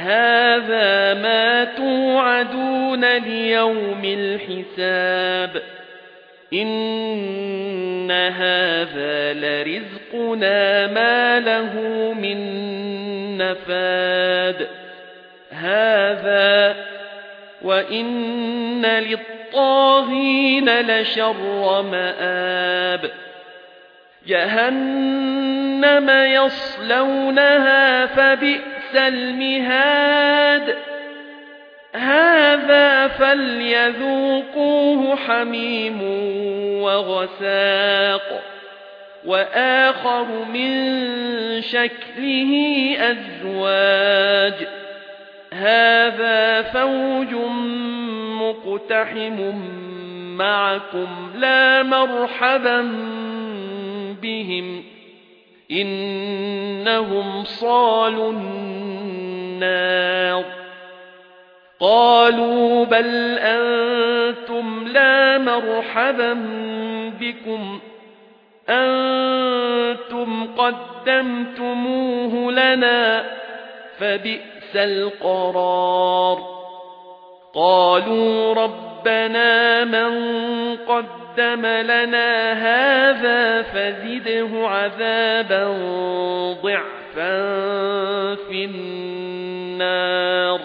هذا ما توعدون ليوم الحساب إِنَّ هَذَا لَرِزْقُنَا مَا لَهُ مِن نَّفَادٍ هَذَا وَإِنَّ لِلطَّاغِينَ لَشَرَّ مَآبٍ جَهَنَّمَ يَصْلَوْنَهَا فَبِئْسَ الْمِهَادُ. هَذَا فَلْيَذُوقُوهُ حَمِيمٌ وَغَسَّاقٌ وَآخَرُ مِنْ شَكْلِهِ أَزْوَاجٌ. هَذَا فَوْجٌ مُقْتَحِمٌ مَعَكُمْ لَا مَرْحَبًا بِهِمْ. إِنَّهُمْ صَالُو النَّارِ. قالوا بل أنتم لا مرحبا بكم. أنتم قدمتموه لنا فبئس القرار. قالوا ربنا من قدم لنا هذا فزده عذابا ضعفا في النار.